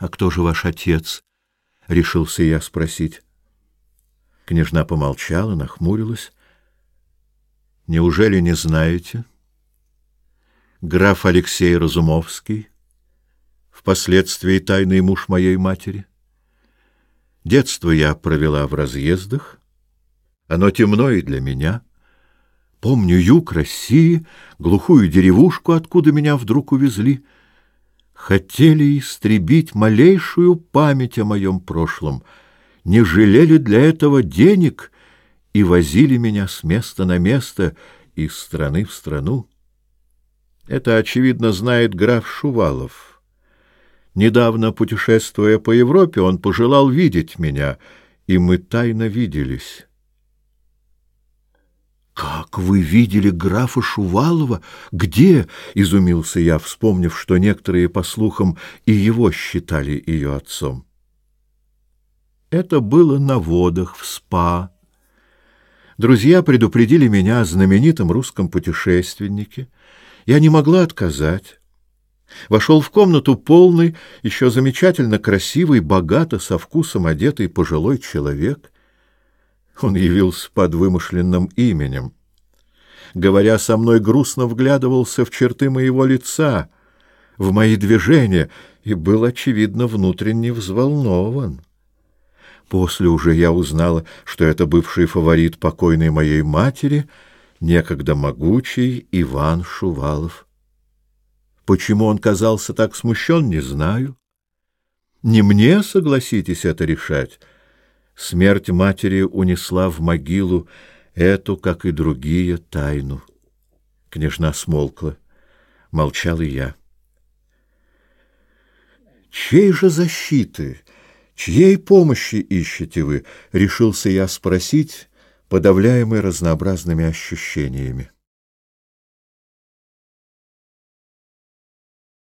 — А кто же ваш отец? — решился я спросить. Княжна помолчала, нахмурилась. — Неужели не знаете? Граф Алексей Разумовский, впоследствии тайный муж моей матери. Детство я провела в разъездах. Оно темно и для меня. Помню юг России, глухую деревушку, откуда меня вдруг увезли — хотели истребить малейшую память о моем прошлом, не жалели для этого денег и возили меня с места на место, из страны в страну. Это, очевидно, знает граф Шувалов. Недавно, путешествуя по Европе, он пожелал видеть меня, и мы тайно виделись». «Как вы видели графа Шувалова? Где?» — изумился я, вспомнив, что некоторые, по слухам, и его считали ее отцом. Это было на водах, в спа. Друзья предупредили меня о знаменитом русском путешественнике. Я не могла отказать. Вошел в комнату полный, еще замечательно красивый, богато, со вкусом одетый пожилой человек. Он явился под вымышленным именем — говоря со мной, грустно вглядывался в черты моего лица, в мои движения, и был, очевидно, внутренне взволнован. После уже я узнала, что это бывший фаворит покойной моей матери, некогда могучий Иван Шувалов. Почему он казался так смущен, не знаю. Не мне, согласитесь, это решать. Смерть матери унесла в могилу эту, как и другие, тайну. Княжна смолкла. Молчал и я. «Чьей же защиты, чьей помощи ищете вы?» — решился я спросить, подавляемый разнообразными ощущениями.